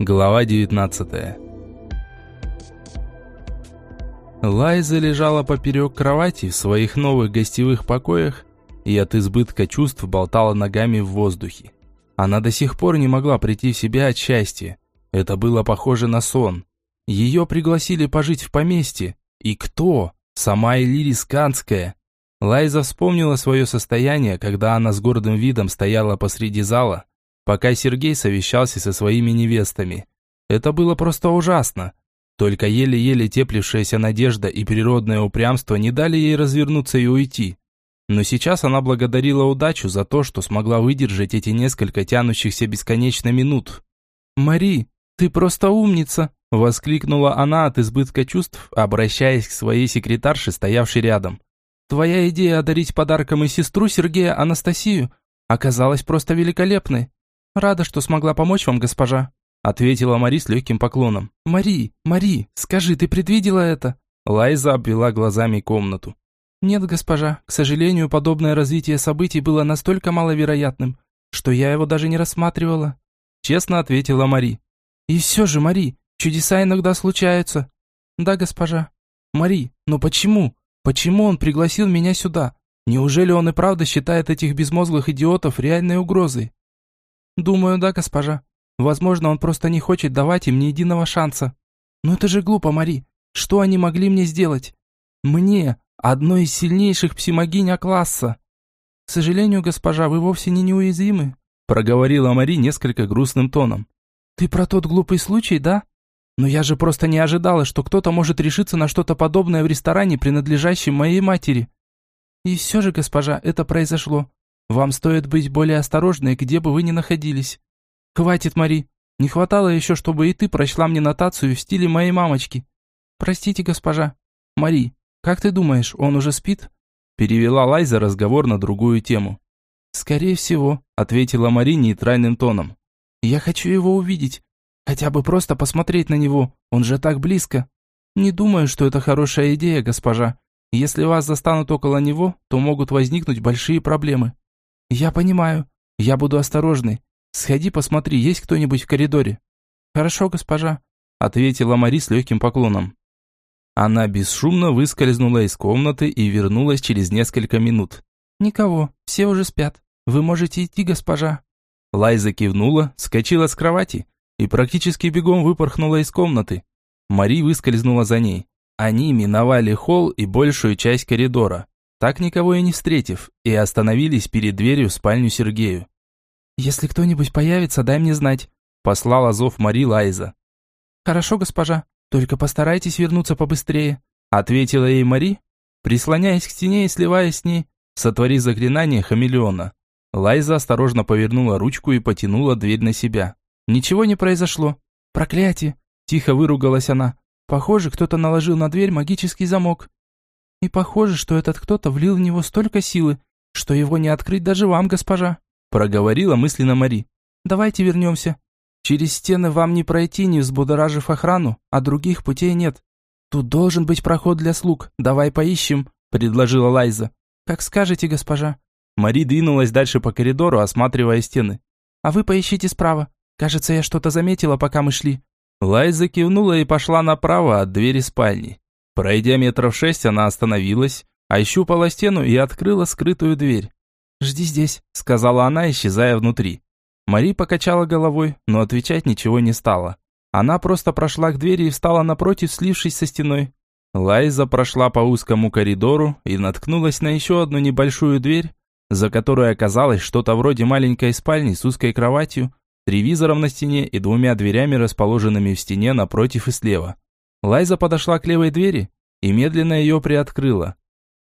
Глава 19 Лайза лежала поперек кровати в своих новых гостевых покоях и от избытка чувств болтала ногами в воздухе. Она до сих пор не могла прийти в себя от счастья. Это было похоже на сон. Ее пригласили пожить в поместье. И кто? Сама Элири Сканская. Лайза вспомнила свое состояние, когда она с гордым видом стояла посреди зала, пока Сергей совещался со своими невестами. Это было просто ужасно. Только еле-еле теплившаяся надежда и природное упрямство не дали ей развернуться и уйти. Но сейчас она благодарила удачу за то, что смогла выдержать эти несколько тянущихся бесконечно минут. «Мари, ты просто умница!» – воскликнула она от избытка чувств, обращаясь к своей секретарше, стоявшей рядом. «Твоя идея одарить подарком и сестру Сергея Анастасию оказалась просто великолепной. «Рада, что смогла помочь вам, госпожа», — ответила Мари с легким поклоном. «Мари, Мари, скажи, ты предвидела это?» Лайза обвела глазами комнату. «Нет, госпожа, к сожалению, подобное развитие событий было настолько маловероятным, что я его даже не рассматривала», — честно ответила Мари. «И все же, Мари, чудеса иногда случаются». «Да, госпожа». «Мари, но почему? Почему он пригласил меня сюда? Неужели он и правда считает этих безмозглых идиотов реальной угрозой?» «Думаю, да, госпожа. Возможно, он просто не хочет давать им ни единого шанса. Но это же глупо, Мари. Что они могли мне сделать? Мне, одной из сильнейших псимогинь класса. К сожалению, госпожа, вы вовсе не неуязвимы, проговорила Мари несколько грустным тоном. Ты про тот глупый случай, да? Но я же просто не ожидала, что кто-то может решиться на что-то подобное в ресторане, принадлежащем моей матери. И все же, госпожа, это произошло. Вам стоит быть более осторожной, где бы вы ни находились. Хватит, Мари. Не хватало еще, чтобы и ты прочла мне нотацию в стиле моей мамочки. Простите, госпожа. Мари, как ты думаешь, он уже спит? Перевела Лайза разговор на другую тему. Скорее всего, ответила Мари нейтральным тоном. Я хочу его увидеть. Хотя бы просто посмотреть на него, он же так близко. Не думаю, что это хорошая идея, госпожа. Если вас застанут около него, то могут возникнуть большие проблемы. «Я понимаю. Я буду осторожной. Сходи посмотри, есть кто-нибудь в коридоре». «Хорошо, госпожа», — ответила Мари с легким поклоном. Она бесшумно выскользнула из комнаты и вернулась через несколько минут. «Никого, все уже спят. Вы можете идти, госпожа». Лайза кивнула, скочила с кровати и практически бегом выпорхнула из комнаты. Мари выскользнула за ней. Они миновали холл и большую часть коридора так никого и не встретив, и остановились перед дверью в спальню Сергею. «Если кто-нибудь появится, дай мне знать», – послала зов Мари Лайза. «Хорошо, госпожа, только постарайтесь вернуться побыстрее», – ответила ей Мари, прислоняясь к стене и сливаясь с ней, сотвори заклинание хамелеона. Лайза осторожно повернула ручку и потянула дверь на себя. Ничего не произошло. «Проклятие!» – тихо выругалась она. «Похоже, кто-то наложил на дверь магический замок». И похоже, что этот кто-то влил в него столько силы, что его не открыть даже вам, госпожа», проговорила мысленно Мари. «Давайте вернемся. Через стены вам не пройти, не взбудоражив охрану, а других путей нет. Тут должен быть проход для слуг. Давай поищем», предложила Лайза. «Как скажете, госпожа». Мари двинулась дальше по коридору, осматривая стены. «А вы поищите справа. Кажется, я что-то заметила, пока мы шли». Лайза кивнула и пошла направо от двери спальни. Пройдя метров шесть, она остановилась, ощупала стену и открыла скрытую дверь. «Жди здесь», — сказала она, исчезая внутри. Мари покачала головой, но отвечать ничего не стала. Она просто прошла к двери и встала напротив, слившись со стеной. Лайза прошла по узкому коридору и наткнулась на еще одну небольшую дверь, за которой оказалось что-то вроде маленькой спальни с узкой кроватью, телевизором на стене и двумя дверями, расположенными в стене напротив и слева. Лайза подошла к левой двери и медленно ее приоткрыла.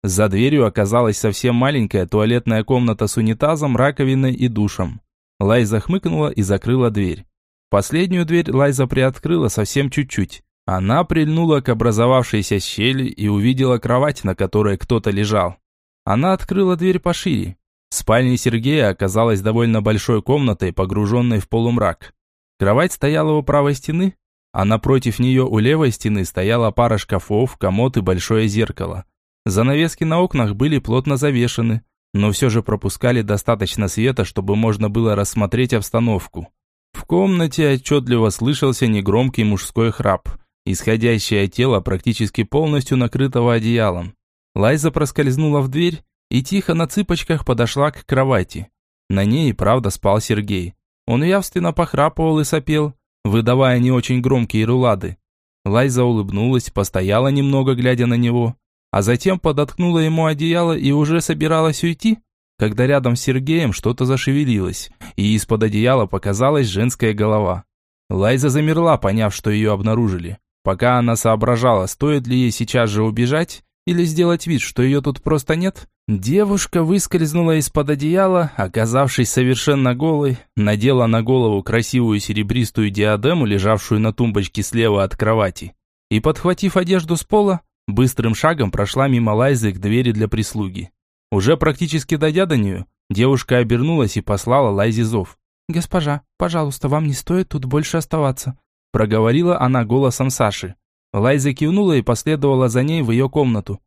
За дверью оказалась совсем маленькая туалетная комната с унитазом, раковиной и душем. Лайза хмыкнула и закрыла дверь. Последнюю дверь Лайза приоткрыла совсем чуть-чуть. Она прильнула к образовавшейся щели и увидела кровать, на которой кто-то лежал. Она открыла дверь пошире. Спальня Сергея оказалась довольно большой комнатой, погруженной в полумрак. Кровать стояла у правой стены, а напротив нее у левой стены стояла пара шкафов, комод и большое зеркало. Занавески на окнах были плотно завешены, но все же пропускали достаточно света, чтобы можно было рассмотреть обстановку. В комнате отчетливо слышался негромкий мужской храп, исходящий от тела практически полностью накрытого одеялом. Лайза проскользнула в дверь и тихо на цыпочках подошла к кровати. На ней, правда, спал Сергей. Он явственно похрапывал и сопел, выдавая не очень громкие рулады. Лайза улыбнулась, постояла немного, глядя на него, а затем подоткнула ему одеяло и уже собиралась уйти, когда рядом с Сергеем что-то зашевелилось, и из-под одеяла показалась женская голова. Лайза замерла, поняв, что ее обнаружили. Пока она соображала, стоит ли ей сейчас же убежать или сделать вид, что ее тут просто нет, девушка выскользнула из-под одеяла, оказавшись совершенно голой, надела на голову красивую серебристую диадему, лежавшую на тумбочке слева от кровати, и, подхватив одежду с пола, быстрым шагом прошла мимо Лайзы к двери для прислуги. Уже практически дойдя до нее, девушка обернулась и послала Лайзе зов. «Госпожа, пожалуйста, вам не стоит тут больше оставаться», проговорила она голосом Саши. Лайза кивнула и последовала за ней в ее комнату.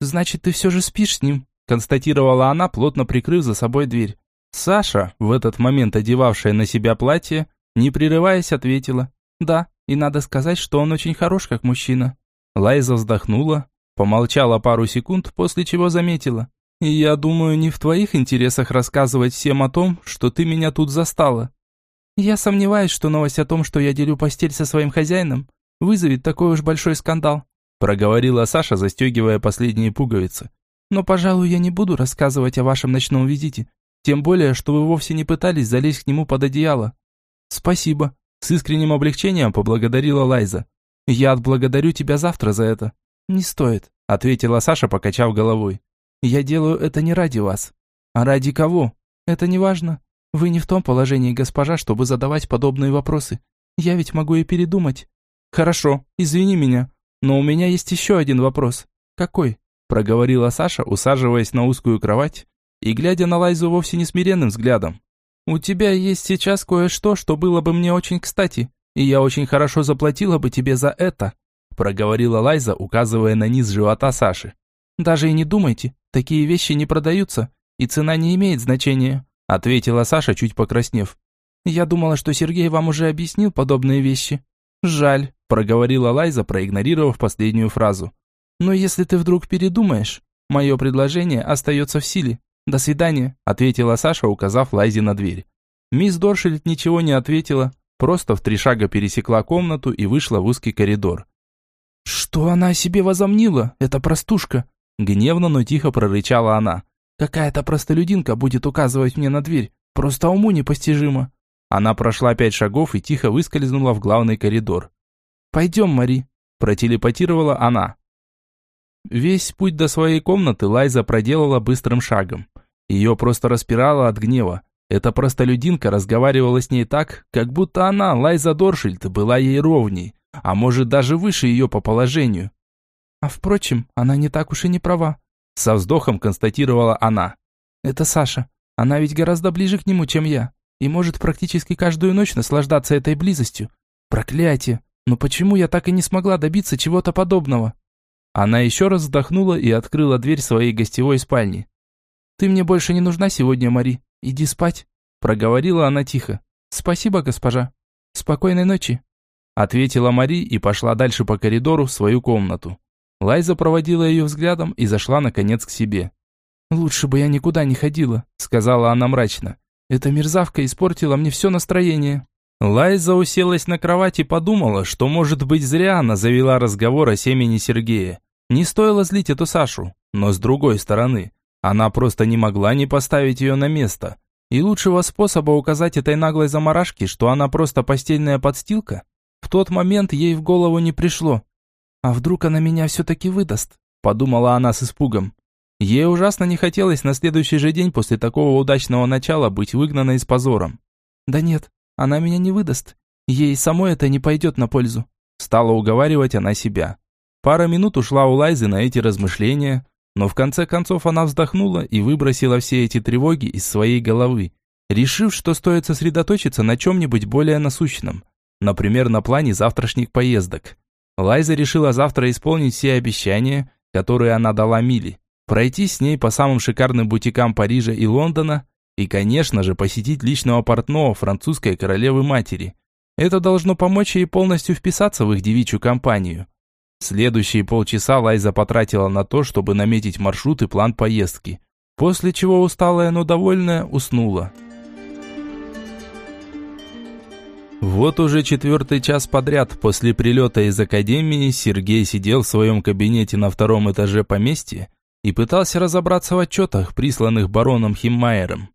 «Значит, ты все же спишь с ним?» констатировала она, плотно прикрыв за собой дверь. Саша, в этот момент одевавшая на себя платье, не прерываясь, ответила. «Да, и надо сказать, что он очень хорош как мужчина». Лайза вздохнула, помолчала пару секунд, после чего заметила. «И я думаю, не в твоих интересах рассказывать всем о том, что ты меня тут застала. Я сомневаюсь, что новость о том, что я делю постель со своим хозяином, вызовет такой уж большой скандал», проговорила Саша, застегивая последние пуговицы. «Но, пожалуй, я не буду рассказывать о вашем ночном визите, тем более, что вы вовсе не пытались залезть к нему под одеяло». «Спасибо», с искренним облегчением поблагодарила Лайза. «Я отблагодарю тебя завтра за это». «Не стоит», ответила Саша, покачав головой. «Я делаю это не ради вас». «А ради кого?» «Это не важно. Вы не в том положении, госпожа, чтобы задавать подобные вопросы. Я ведь могу и передумать». «Хорошо, извини меня, но у меня есть еще один вопрос». «Какой?» – проговорила Саша, усаживаясь на узкую кровать и глядя на Лайзу вовсе не смиренным взглядом. «У тебя есть сейчас кое-что, что было бы мне очень кстати, и я очень хорошо заплатила бы тебе за это», – проговорила Лайза, указывая на низ живота Саши. «Даже и не думайте, такие вещи не продаются, и цена не имеет значения», – ответила Саша, чуть покраснев. «Я думала, что Сергей вам уже объяснил подобные вещи». «Жаль», проговорила Лайза, проигнорировав последнюю фразу. «Но если ты вдруг передумаешь, мое предложение остается в силе. До свидания», ответила Саша, указав Лайзе на дверь. Мисс Доршельд ничего не ответила, просто в три шага пересекла комнату и вышла в узкий коридор. «Что она о себе возомнила, эта простушка?» Гневно, но тихо прорычала она. «Какая-то простолюдинка будет указывать мне на дверь. Просто уму непостижимо». Она прошла пять шагов и тихо выскользнула в главный коридор. «Пойдем, Мари», – протелепатировала она. Весь путь до своей комнаты Лайза проделала быстрым шагом. Ее просто распирало от гнева. Эта простолюдинка разговаривала с ней так, как будто она, Лайза Доршильд, была ей ровней, а может даже выше ее по положению. А впрочем, она не так уж и не права. Со вздохом констатировала она. Это Саша. Она ведь гораздо ближе к нему, чем я, и может практически каждую ночь наслаждаться этой близостью. Проклятие! Но почему я так и не смогла добиться чего-то подобного? Она еще раз вздохнула и открыла дверь своей гостевой спальни. «Ты мне больше не нужна сегодня, Мари. Иди спать», – проговорила она тихо. «Спасибо, госпожа. Спокойной ночи», – ответила Мари и пошла дальше по коридору в свою комнату. Лайза проводила ее взглядом и зашла, наконец, к себе. «Лучше бы я никуда не ходила», – сказала она мрачно. «Эта мерзавка испортила мне все настроение». Лайза уселась на кровать и подумала, что, может быть, зря она завела разговор о семени Сергея. Не стоило злить эту Сашу, но с другой стороны, она просто не могла не поставить ее на место. И лучшего способа указать этой наглой заморашке, что она просто постельная подстилка, в тот момент ей в голову не пришло. «А вдруг она меня все-таки выдаст?» – подумала она с испугом. Ей ужасно не хотелось на следующий же день после такого удачного начала быть выгнанной с позором. «Да нет, она меня не выдаст. Ей самой это не пойдет на пользу. Стала уговаривать она себя. Пара минут ушла у Лайзы на эти размышления, но в конце концов она вздохнула и выбросила все эти тревоги из своей головы, решив, что стоит сосредоточиться на чем-нибудь более насущном, например, на плане завтрашних поездок. Лайза решила завтра исполнить все обещания, которые она дала Миле, пройти с ней по самым шикарным бутикам Парижа и Лондона И, конечно же, посетить личного портного французской королевы-матери. Это должно помочь ей полностью вписаться в их девичью компанию. Следующие полчаса Лайза потратила на то, чтобы наметить маршрут и план поездки. После чего усталая, но довольная, уснула. Вот уже четвертый час подряд после прилета из академии Сергей сидел в своем кабинете на втором этаже поместья и пытался разобраться в отчетах, присланных бароном Химмайером.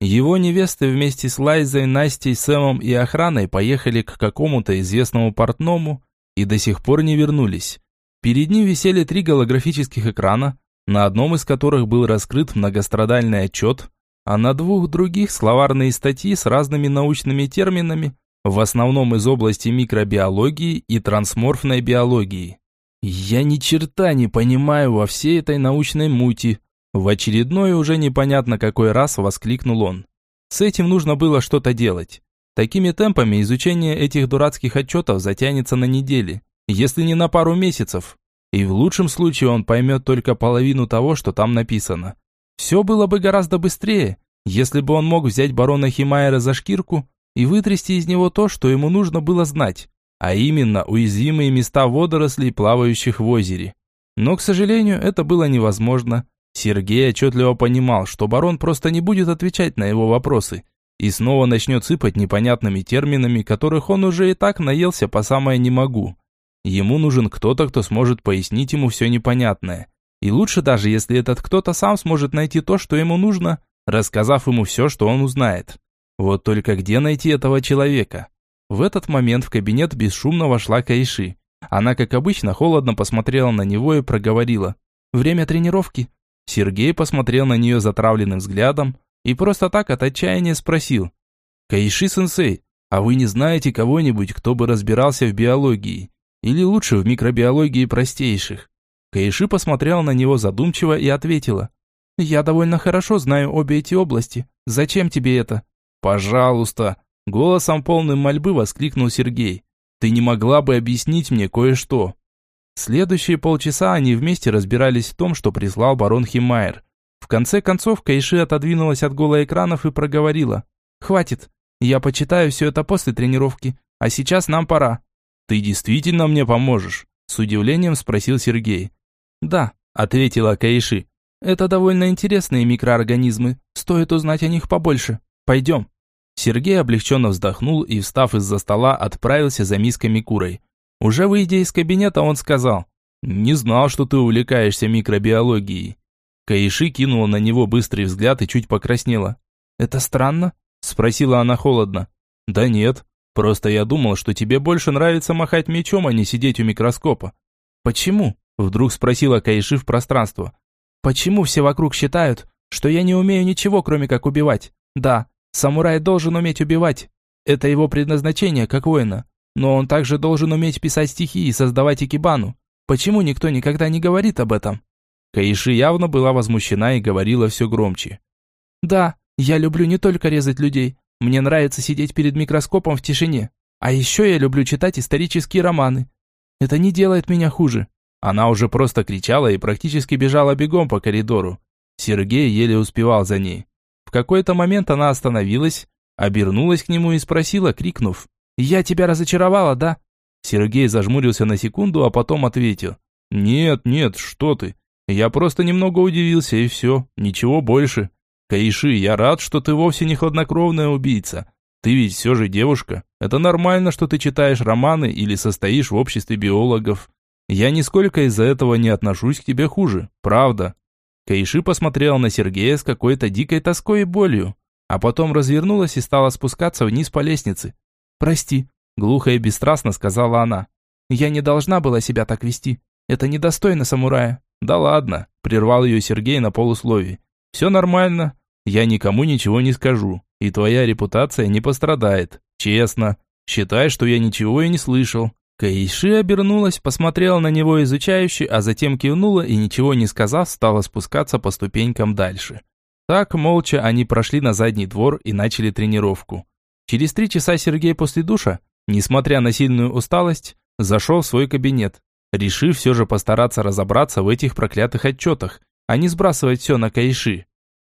Его невесты вместе с Лайзой, Настей, Сэмом и охраной поехали к какому-то известному портному и до сих пор не вернулись. Перед ним висели три голографических экрана, на одном из которых был раскрыт многострадальный отчет, а на двух других словарные статьи с разными научными терминами, в основном из области микробиологии и трансморфной биологии. Я ни черта не понимаю во всей этой научной мути. В очередной уже непонятно какой раз воскликнул он. С этим нужно было что-то делать. Такими темпами изучение этих дурацких отчетов затянется на недели, если не на пару месяцев. И в лучшем случае он поймет только половину того, что там написано. Все было бы гораздо быстрее, если бы он мог взять барона Химайера за шкирку и вытрясти из него то, что ему нужно было знать, а именно уязвимые места водорослей, плавающих в озере. Но, к сожалению, это было невозможно. Сергей отчетливо понимал, что барон просто не будет отвечать на его вопросы и снова начнет сыпать непонятными терминами, которых он уже и так наелся по самое «не могу». Ему нужен кто-то, кто сможет пояснить ему все непонятное. И лучше даже, если этот кто-то сам сможет найти то, что ему нужно, рассказав ему все, что он узнает. Вот только где найти этого человека? В этот момент в кабинет бесшумно вошла Кайши. Она, как обычно, холодно посмотрела на него и проговорила. «Время тренировки». Сергей посмотрел на нее затравленным взглядом и просто так от отчаяния спросил. «Кайши-сенсей, а вы не знаете кого-нибудь, кто бы разбирался в биологии? Или лучше в микробиологии простейших?» Кайши посмотрела на него задумчиво и ответила. «Я довольно хорошо знаю обе эти области. Зачем тебе это?» «Пожалуйста!» Голосом полным мольбы воскликнул Сергей. «Ты не могла бы объяснить мне кое-что?» Следующие полчаса они вместе разбирались в том, что прислал барон Химайер. В конце концов Кайши отодвинулась от голоэкранов и проговорила. «Хватит. Я почитаю все это после тренировки. А сейчас нам пора». «Ты действительно мне поможешь?» С удивлением спросил Сергей. «Да», ответила Кайши. «Это довольно интересные микроорганизмы. Стоит узнать о них побольше». Пойдем». Сергей облегченно вздохнул и, встав из-за стола, отправился за мисками курой. Уже выйдя из кабинета, он сказал, «Не знал, что ты увлекаешься микробиологией». Каиши кинула на него быстрый взгляд и чуть покраснела. «Это странно?» – спросила она холодно. «Да нет, просто я думал, что тебе больше нравится махать мечом, а не сидеть у микроскопа». «Почему?» – вдруг спросила Каиши в пространство. «Почему все вокруг считают, что я не умею ничего, кроме как убивать? Да, Самурай должен уметь убивать. Это его предназначение как воина. Но он также должен уметь писать стихи и создавать экибану. Почему никто никогда не говорит об этом? Каиши явно была возмущена и говорила все громче. Да, я люблю не только резать людей. Мне нравится сидеть перед микроскопом в тишине. А еще я люблю читать исторические романы. Это не делает меня хуже. Она уже просто кричала и практически бежала бегом по коридору. Сергей еле успевал за ней. В какой-то момент она остановилась, обернулась к нему и спросила, крикнув, «Я тебя разочаровала, да?» Сергей зажмурился на секунду, а потом ответил, «Нет, нет, что ты. Я просто немного удивился, и все, ничего больше. Каиши, я рад, что ты вовсе не хладнокровная убийца. Ты ведь все же девушка. Это нормально, что ты читаешь романы или состоишь в обществе биологов. Я нисколько из-за этого не отношусь к тебе хуже, правда. Каиши посмотрела на Сергея с какой-то дикой тоской и болью, а потом развернулась и стала спускаться вниз по лестнице. «Прости», – глухо и бесстрастно сказала она. «Я не должна была себя так вести. Это недостойно самурая». «Да ладно», – прервал ее Сергей на полусловии. «Все нормально. Я никому ничего не скажу, и твоя репутация не пострадает. Честно. Считай, что я ничего и не слышал. Каиши обернулась, посмотрела на него изучающе, а затем кивнула и, ничего не сказав, стала спускаться по ступенькам дальше. Так, молча, они прошли на задний двор и начали тренировку. Через три часа Сергей после душа, несмотря на сильную усталость, зашел в свой кабинет, решив все же постараться разобраться в этих проклятых отчетах, а не сбрасывать все на Каиши.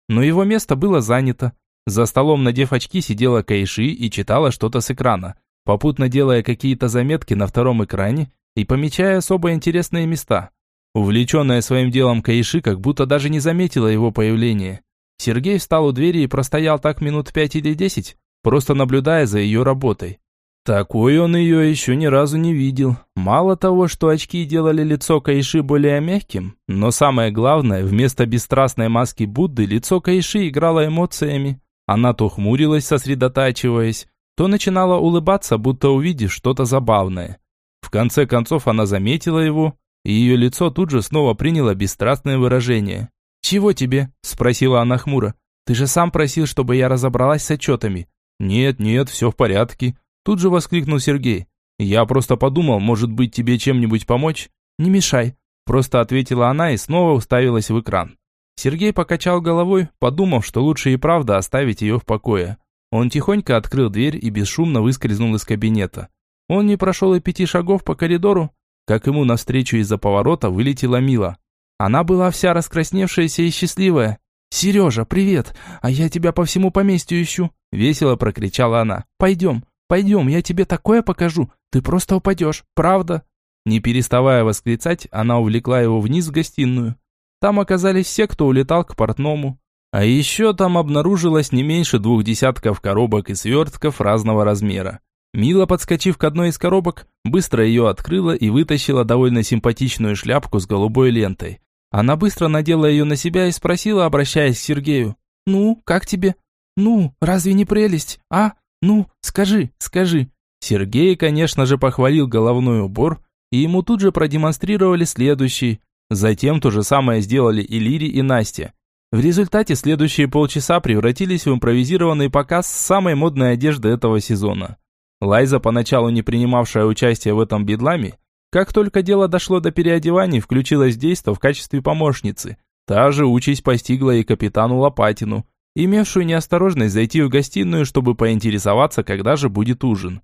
Но его место было занято. За столом, надев очки, сидела Кайши и читала что-то с экрана, попутно делая какие-то заметки на втором экране и помечая особо интересные места. Увлеченная своим делом Кайши как будто даже не заметила его появления. Сергей встал у двери и простоял так минут пять или десять, просто наблюдая за ее работой. Такой он ее еще ни разу не видел. Мало того, что очки делали лицо Кайши более мягким, но самое главное, вместо бесстрастной маски Будды лицо Кайши играло эмоциями. Она то хмурилась, сосредотачиваясь, то начинала улыбаться, будто увидев что-то забавное. В конце концов она заметила его, и ее лицо тут же снова приняло бесстрастное выражение. «Чего тебе?» – спросила она хмуро. «Ты же сам просил, чтобы я разобралась с отчетами». «Нет, нет, все в порядке», Тут же воскликнул Сергей. «Я просто подумал, может быть, тебе чем-нибудь помочь?» «Не мешай», просто ответила она и снова уставилась в экран. Сергей покачал головой, подумав, что лучше и правда оставить ее в покое. Он тихонько открыл дверь и бесшумно выскользнул из кабинета. Он не прошел и пяти шагов по коридору, как ему навстречу из-за поворота вылетела Мила. Она была вся раскрасневшаяся и счастливая. «Сережа, привет! А я тебя по всему поместью ищу!» Весело прокричала она. «Пойдем, Пойдем, я тебе такое покажу. Ты просто упадешь, правда?» Не переставая восклицать, она увлекла его вниз в гостиную. Там оказались все, кто улетал к портному. А еще там обнаружилось не меньше двух десятков коробок и свертков разного размера. Мила, подскочив к одной из коробок, быстро ее открыла и вытащила довольно симпатичную шляпку с голубой лентой. Она быстро надела ее на себя и спросила, обращаясь к Сергею. «Ну, как тебе? Ну, разве не прелесть, а? «Ну, скажи, скажи». Сергей, конечно же, похвалил головной убор, и ему тут же продемонстрировали следующий. Затем то же самое сделали и Лири, и Настя. В результате следующие полчаса превратились в импровизированный показ самой модной одежды этого сезона. Лайза, поначалу не принимавшая участие в этом бедламе, как только дело дошло до переодеваний, включилась действо в качестве помощницы. Та же участь постигла и капитану Лопатину – имевшую неосторожность зайти в гостиную, чтобы поинтересоваться, когда же будет ужин.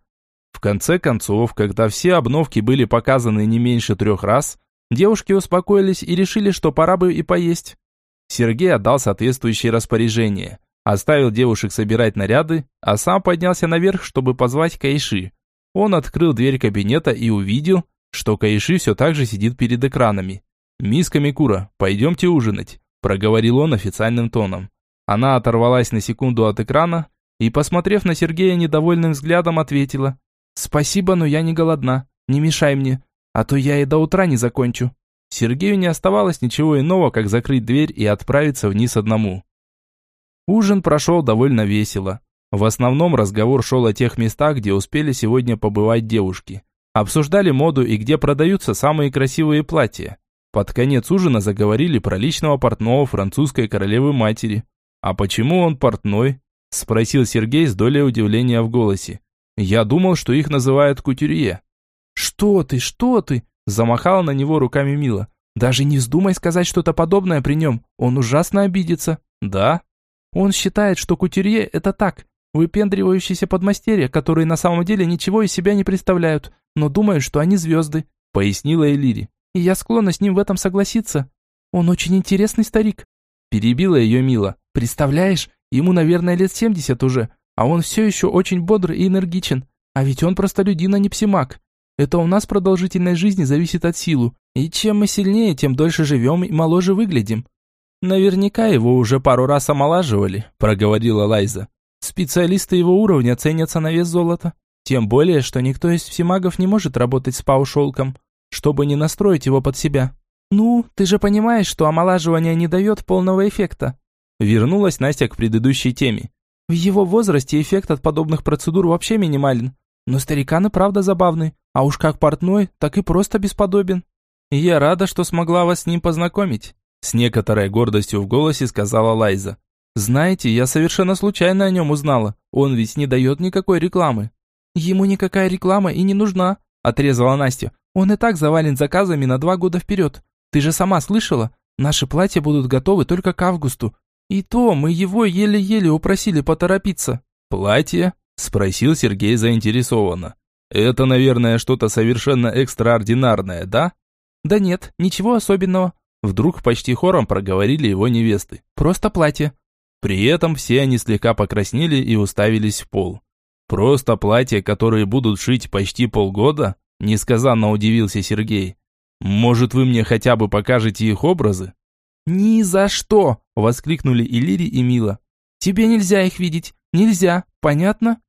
В конце концов, когда все обновки были показаны не меньше трех раз, девушки успокоились и решили, что пора бы и поесть. Сергей отдал соответствующие распоряжения, оставил девушек собирать наряды, а сам поднялся наверх, чтобы позвать Кайши. Он открыл дверь кабинета и увидел, что Кайши все так же сидит перед экранами. «Мисс Камикура, пойдемте ужинать», – проговорил он официальным тоном. Она оторвалась на секунду от экрана и, посмотрев на Сергея недовольным взглядом, ответила. «Спасибо, но я не голодна. Не мешай мне, а то я и до утра не закончу». Сергею не оставалось ничего иного, как закрыть дверь и отправиться вниз одному. Ужин прошел довольно весело. В основном разговор шел о тех местах, где успели сегодня побывать девушки. Обсуждали моду и где продаются самые красивые платья. Под конец ужина заговорили про личного портного французской королевы-матери. «А почему он портной?» – спросил Сергей с долей удивления в голосе. «Я думал, что их называют кутюрье». «Что ты, что ты?» – замахала на него руками Мила. «Даже не вздумай сказать что-то подобное при нем, он ужасно обидится». «Да?» «Он считает, что кутюрье – это так, выпендривающиеся подмастерья, которые на самом деле ничего из себя не представляют, но думают, что они звезды», – пояснила Элири. «И я склонна с ним в этом согласиться. Он очень интересный старик». Перебила ее Мила. Представляешь, ему, наверное, лет 70 уже, а он все еще очень бодр и энергичен. А ведь он простолюдин, а не псимак. Это у нас продолжительность жизни зависит от силы. И чем мы сильнее, тем дольше живем и моложе выглядим. Наверняка его уже пару раз омолаживали, проговорила Лайза. Специалисты его уровня ценятся на вес золота. Тем более, что никто из псимагов не может работать с пау-шелком, чтобы не настроить его под себя. Ну, ты же понимаешь, что омолаживание не дает полного эффекта. Вернулась Настя к предыдущей теме. В его возрасте эффект от подобных процедур вообще минимален. Но старикан и правда забавный, а уж как портной, так и просто бесподобен. я рада, что смогла вас с ним познакомить. С некоторой гордостью в голосе сказала Лайза. Знаете, я совершенно случайно о нем узнала. Он ведь не дает никакой рекламы. Ему никакая реклама и не нужна, отрезала Настя. Он и так завален заказами на два года вперед. Ты же сама слышала? Наши платья будут готовы только к августу, и то мы его еле-еле упросили поторопиться. Платье? Спросил Сергей заинтересованно. Это, наверное, что-то совершенно экстраординарное, да? Да нет, ничего особенного. Вдруг почти хором проговорили его невесты. Просто платье. При этом все они слегка покраснели и уставились в пол. Просто платья, которые будут шить почти полгода? Несказанно удивился Сергей. Может, вы мне хотя бы покажете их образы? «Ни за что!» – воскликнули и Лири, и Мила. «Тебе нельзя их видеть. Нельзя. Понятно?»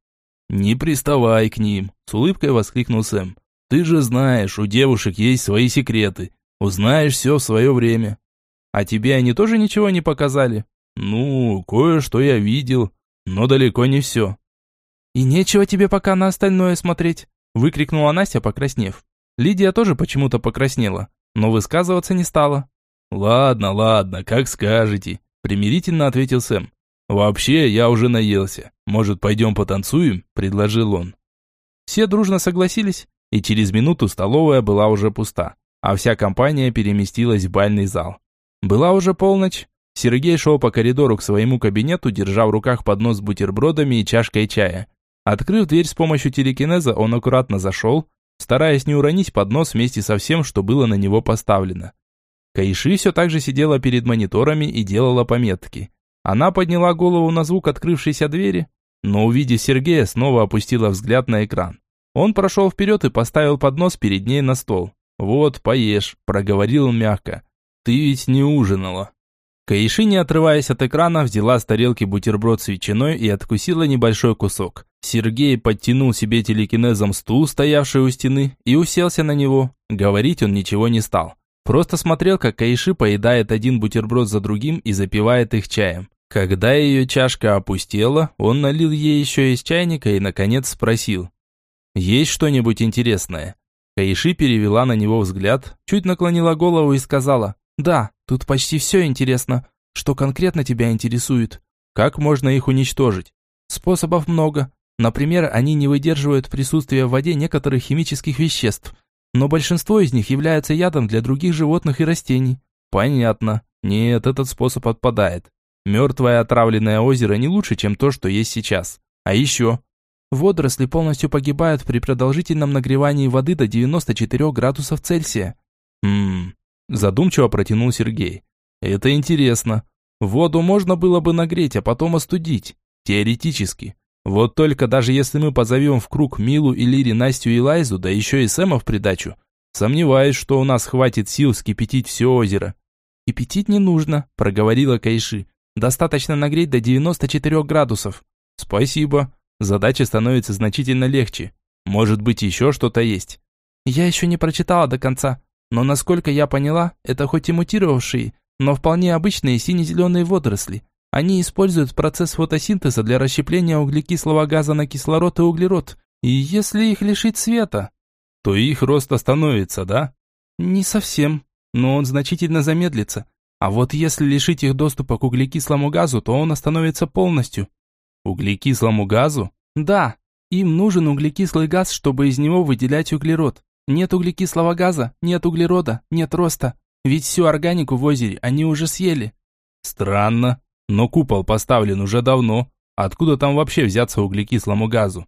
«Не приставай к ним», – с улыбкой воскликнул Сэм. «Ты же знаешь, у девушек есть свои секреты. Узнаешь все в свое время». «А тебе они тоже ничего не показали?» «Ну, кое-что я видел, но далеко не все». «И нечего тебе пока на остальное смотреть», – выкрикнула Настя, покраснев. Лидия тоже почему-то покраснела, но высказываться не стала. «Ладно, ладно, как скажете», – примирительно ответил Сэм. «Вообще, я уже наелся. Может, пойдем потанцуем?» – предложил он. Все дружно согласились, и через минуту столовая была уже пуста, а вся компания переместилась в бальный зал. Была уже полночь. Сергей шел по коридору к своему кабинету, держа в руках поднос с бутербродами и чашкой чая. Открыв дверь с помощью телекинеза, он аккуратно зашел, стараясь не уронить поднос вместе со всем, что было на него поставлено. Кайши все так же сидела перед мониторами и делала пометки. Она подняла голову на звук открывшейся двери, но увидев Сергея, снова опустила взгляд на экран. Он прошел вперед и поставил поднос перед ней на стол. «Вот, поешь», – проговорил он мягко. «Ты ведь не ужинала». Каиши, не отрываясь от экрана, взяла с тарелки бутерброд с ветчиной и откусила небольшой кусок. Сергей подтянул себе телекинезом стул, стоявший у стены, и уселся на него. Говорить он ничего не стал. Просто смотрел, как Каиши поедает один бутерброд за другим и запивает их чаем. Когда ее чашка опустела, он налил ей еще из чайника и, наконец, спросил. «Есть что-нибудь интересное?» Каиши перевела на него взгляд, чуть наклонила голову и сказала. «Да, тут почти все интересно. Что конкретно тебя интересует? Как можно их уничтожить? Способов много. Например, они не выдерживают присутствия в воде некоторых химических веществ, но большинство из них являются ядом для других животных и растений. Понятно. Нет, этот способ отпадает. Мертвое отравленное озеро не лучше, чем то, что есть сейчас. А еще... Водоросли полностью погибают при продолжительном нагревании воды до 94 градусов Цельсия. Хм... Задумчиво протянул Сергей. Это интересно. Воду можно было бы нагреть, а потом остудить. Теоретически. Вот только даже если мы позовем в круг Милу и Лири, Настю и Лайзу, да еще и Сэма в придачу, сомневаюсь, что у нас хватит сил вскипятить все озеро. «Кипятить не нужно», – проговорила Кайши. «Достаточно нагреть до 94 градусов». «Спасибо. Задача становится значительно легче. Может быть, еще что-то есть». «Я еще не прочитала до конца, но насколько я поняла, это хоть и мутировавшие, но вполне обычные сине-зеленые водоросли. Они используют процесс фотосинтеза для расщепления углекислого газа на кислород и углерод. И если их лишить света, то их рост остановится, да? Не совсем, но он значительно замедлится. А вот если лишить их доступа к углекислому газу, то он остановится полностью. Углекислому газу? Да, им нужен углекислый газ, чтобы из него выделять углерод. Нет углекислого газа, нет углерода, нет роста. Ведь всю органику в озере они уже съели. Странно. Но купол поставлен уже давно. Откуда там вообще взяться углекислому газу?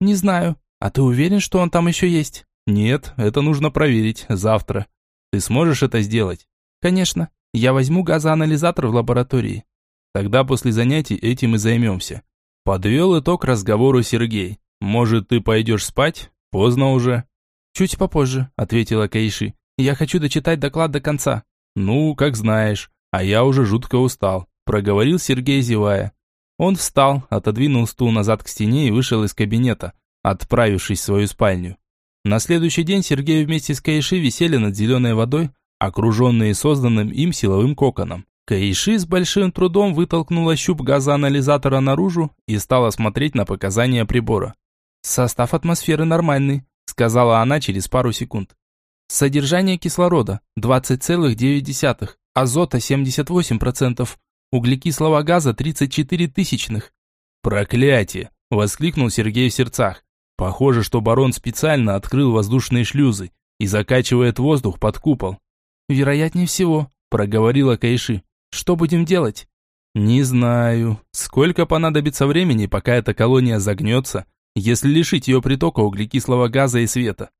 Не знаю. А ты уверен, что он там еще есть? Нет, это нужно проверить завтра. Ты сможешь это сделать? Конечно. Я возьму газоанализатор в лаборатории. Тогда после занятий этим и займемся. Подвел итог разговору Сергей. Может, ты пойдешь спать? Поздно уже. Чуть попозже, ответила Кайши. Я хочу дочитать доклад до конца. Ну, как знаешь. А я уже жутко устал проговорил Сергей, зевая. Он встал, отодвинул стул назад к стене и вышел из кабинета, отправившись в свою спальню. На следующий день Сергей вместе с Каиши висели над зеленой водой, окруженные созданным им силовым коконом. Каиши с большим трудом вытолкнула щуп газоанализатора наружу и стала смотреть на показания прибора. «Состав атмосферы нормальный», – сказала она через пару секунд. «Содержание кислорода – 20,9, азота – 78%, углекислого газа 34 тысячных. «Проклятие!» – воскликнул Сергей в сердцах. «Похоже, что барон специально открыл воздушные шлюзы и закачивает воздух под купол». «Вероятнее всего», – проговорила Кайши. «Что будем делать?» «Не знаю. Сколько понадобится времени, пока эта колония загнется, если лишить ее притока углекислого газа и света?»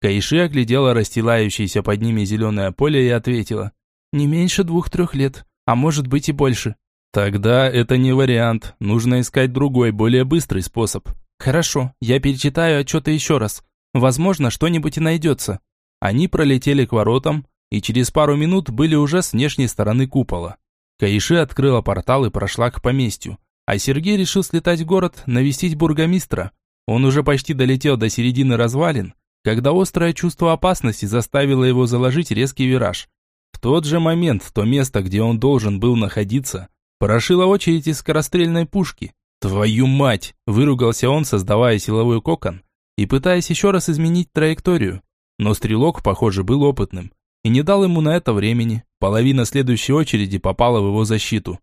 Кайши оглядела расстилающееся под ними зеленое поле и ответила. «Не меньше двух-трех лет а может быть и больше. Тогда это не вариант. Нужно искать другой, более быстрый способ. Хорошо, я перечитаю отчеты еще раз. Возможно, что-нибудь и найдется. Они пролетели к воротам и через пару минут были уже с внешней стороны купола. Каиши открыла портал и прошла к поместью. А Сергей решил слетать в город, навестить бургомистра. Он уже почти долетел до середины развалин, когда острое чувство опасности заставило его заложить резкий вираж. В тот же момент то место, где он должен был находиться, прошила очередь из скорострельной пушки. «Твою мать!» – выругался он, создавая силовой кокон и пытаясь еще раз изменить траекторию. Но стрелок, похоже, был опытным и не дал ему на это времени. Половина следующей очереди попала в его защиту.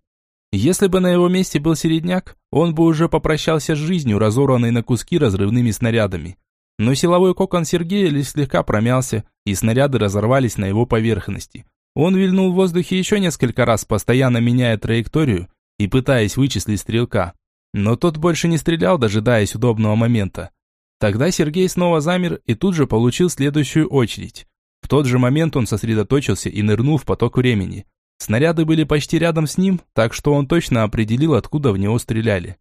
Если бы на его месте был середняк, он бы уже попрощался с жизнью, разорванной на куски разрывными снарядами. Но силовой кокон Сергея лишь слегка промялся, и снаряды разорвались на его поверхности. Он вильнул в воздухе еще несколько раз, постоянно меняя траекторию и пытаясь вычислить стрелка. Но тот больше не стрелял, дожидаясь удобного момента. Тогда Сергей снова замер и тут же получил следующую очередь. В тот же момент он сосредоточился и нырнул в поток времени. Снаряды были почти рядом с ним, так что он точно определил, откуда в него стреляли.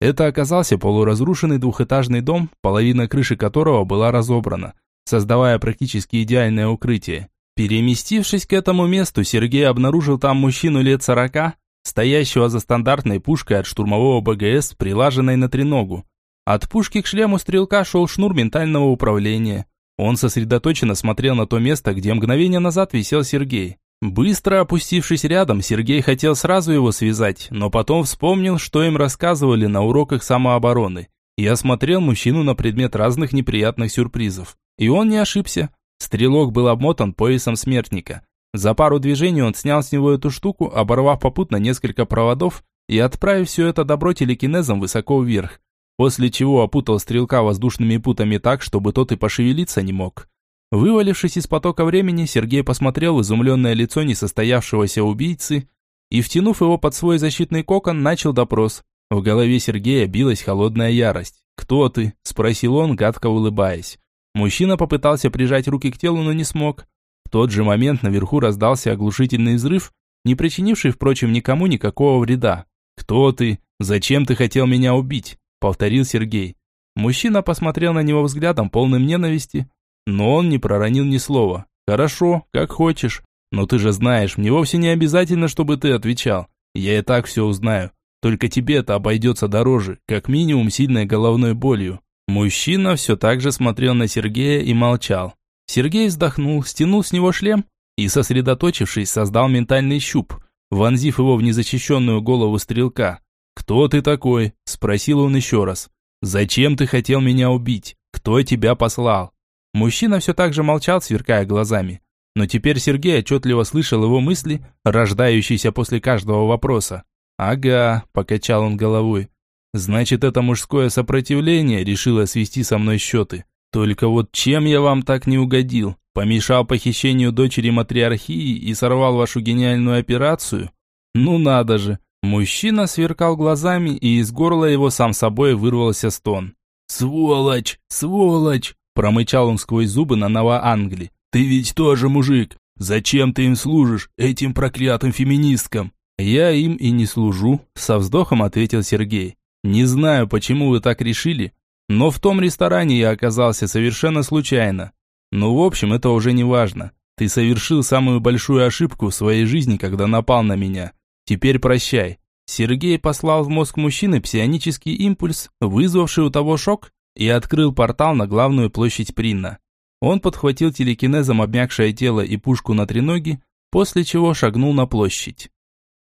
Это оказался полуразрушенный двухэтажный дом, половина крыши которого была разобрана, создавая практически идеальное укрытие. Переместившись к этому месту, Сергей обнаружил там мужчину лет сорока, стоящего за стандартной пушкой от штурмового БГС, прилаженной на треногу. От пушки к шлему стрелка шел шнур ментального управления. Он сосредоточенно смотрел на то место, где мгновение назад висел Сергей. Быстро опустившись рядом, Сергей хотел сразу его связать, но потом вспомнил, что им рассказывали на уроках самообороны, и осмотрел мужчину на предмет разных неприятных сюрпризов. И он не ошибся. Стрелок был обмотан поясом смертника. За пару движений он снял с него эту штуку, оборвав попутно несколько проводов и отправив все это добро телекинезом высоко вверх, после чего опутал стрелка воздушными путами так, чтобы тот и пошевелиться не мог. Вывалившись из потока времени, Сергей посмотрел изумленное лицо несостоявшегося убийцы и, втянув его под свой защитный кокон, начал допрос. В голове Сергея билась холодная ярость. «Кто ты?» – спросил он, гадко улыбаясь. Мужчина попытался прижать руки к телу, но не смог. В тот же момент наверху раздался оглушительный взрыв, не причинивший, впрочем, никому никакого вреда. «Кто ты? Зачем ты хотел меня убить?» – повторил Сергей. Мужчина посмотрел на него взглядом, полным ненависти, но он не проронил ни слова. «Хорошо, как хочешь. Но ты же знаешь, мне вовсе не обязательно, чтобы ты отвечал. Я и так все узнаю. Только тебе это обойдется дороже, как минимум сильной головной болью». Мужчина все так же смотрел на Сергея и молчал. Сергей вздохнул, стянул с него шлем и, сосредоточившись, создал ментальный щуп, вонзив его в незащищенную голову стрелка. «Кто ты такой?» – спросил он еще раз. «Зачем ты хотел меня убить? Кто тебя послал?» Мужчина все так же молчал, сверкая глазами. Но теперь Сергей отчетливо слышал его мысли, рождающиеся после каждого вопроса. «Ага», – покачал он головой. «Значит, это мужское сопротивление решило свести со мной счеты. Только вот чем я вам так не угодил? Помешал похищению дочери матриархии и сорвал вашу гениальную операцию? Ну надо же!» Мужчина сверкал глазами, и из горла его сам собой вырвался стон. «Сволочь! Сволочь! Промычал он сквозь зубы на Новоангли. «Ты ведь тоже мужик! Зачем ты им служишь, этим проклятым феминисткам?» «Я им и не служу», – со вздохом ответил Сергей. «Не знаю, почему вы так решили, но в том ресторане я оказался совершенно случайно. Но в общем, это уже не важно. Ты совершил самую большую ошибку в своей жизни, когда напал на меня. Теперь прощай». Сергей послал в мозг мужчины псионический импульс, вызвавший у того шок, и открыл портал на главную площадь Принна. Он подхватил телекинезом обмякшее тело и пушку на треноги, после чего шагнул на площадь.